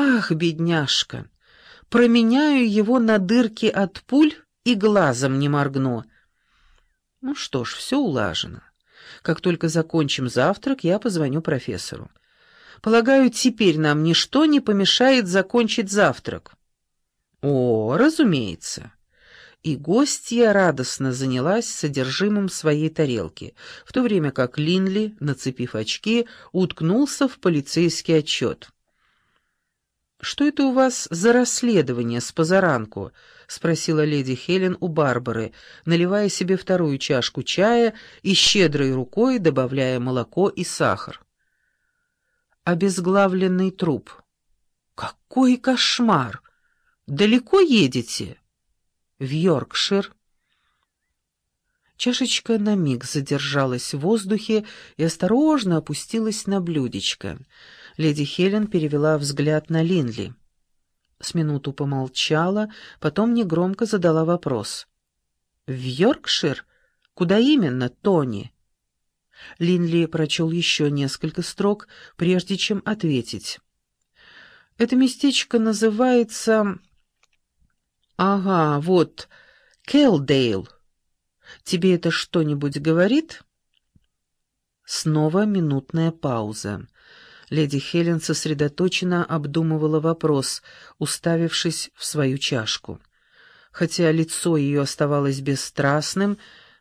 Ах, бедняжка! Променяю его на дырки от пуль и глазом не моргну. Ну что ж, все улажено. Как только закончим завтрак, я позвоню профессору. Полагаю, теперь нам ничто не помешает закончить завтрак. О, разумеется. И гостья радостно занялась содержимым своей тарелки, в то время как Линли, нацепив очки, уткнулся в полицейский отчет. «Что это у вас за расследование с позаранку?» — спросила леди Хелен у Барбары, наливая себе вторую чашку чая и щедрой рукой добавляя молоко и сахар. «Обезглавленный труп». «Какой кошмар! Далеко едете?» «В Йоркшир». Чашечка на миг задержалась в воздухе и осторожно опустилась на блюдечко — Леди Хелен перевела взгляд на Линли. С минуту помолчала, потом негромко задала вопрос. «В Йоркшир? Куда именно, Тони?» Линли прочел еще несколько строк, прежде чем ответить. «Это местечко называется...» «Ага, вот, Келдейл. Тебе это что-нибудь говорит?» Снова минутная пауза. Леди Хелен сосредоточенно обдумывала вопрос, уставившись в свою чашку. Хотя лицо ее оставалось бесстрастным,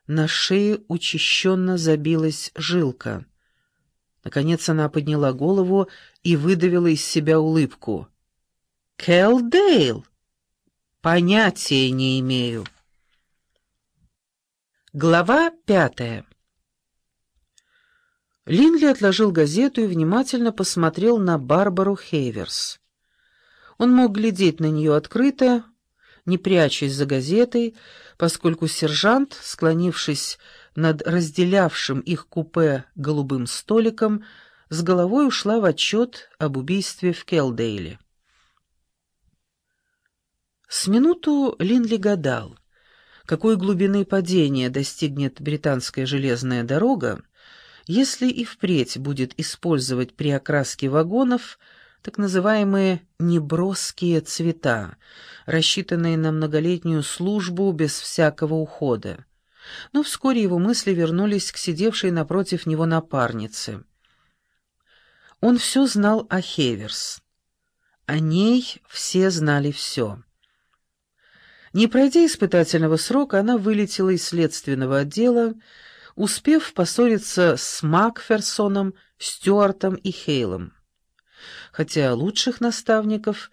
на шее учащенно забилась жилка. Наконец она подняла голову и выдавила из себя улыбку. «Кэлдейл? Понятия не имею». Глава пятая Линли отложил газету и внимательно посмотрел на Барбару Хейверс. Он мог глядеть на нее открыто, не прячась за газетой, поскольку сержант, склонившись над разделявшим их купе голубым столиком, с головой ушла в отчет об убийстве в Келдейле. С минуту Линли гадал, какой глубины падения достигнет британская железная дорога, если и впредь будет использовать при окраске вагонов так называемые «неброские цвета», рассчитанные на многолетнюю службу без всякого ухода. Но вскоре его мысли вернулись к сидевшей напротив него напарнице. Он все знал о Хеверс. О ней все знали все. Не пройдя испытательного срока, она вылетела из следственного отдела, успев поссориться с Макферсоном, Стюартом и Хейлом. Хотя лучших наставников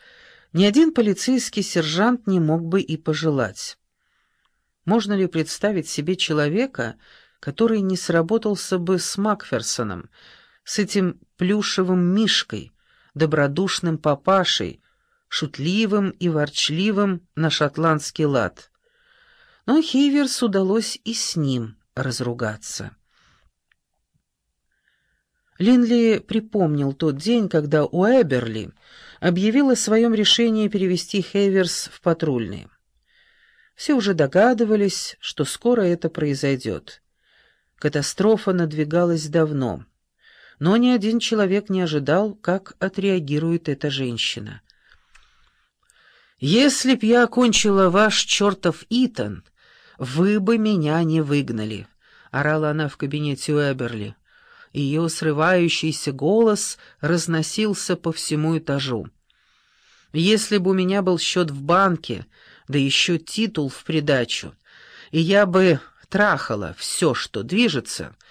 ни один полицейский сержант не мог бы и пожелать. Можно ли представить себе человека, который не сработался бы с Макферсоном, с этим плюшевым мишкой, добродушным папашей, шутливым и ворчливым на шотландский лад? Но Хейверс удалось и с ним разругаться. Линли припомнил тот день, когда Уэберли объявил о своем решении перевести Хейверс в патрульные. Все уже догадывались, что скоро это произойдет. Катастрофа надвигалась давно, но ни один человек не ожидал, как отреагирует эта женщина. «Если б я окончила ваш чертов Итан, вы бы меня не выгнали», — орала она в кабинете Уэберли. Ее срывающийся голос разносился по всему этажу. «Если бы у меня был счет в банке, да еще титул в придачу, и я бы трахала все, что движется,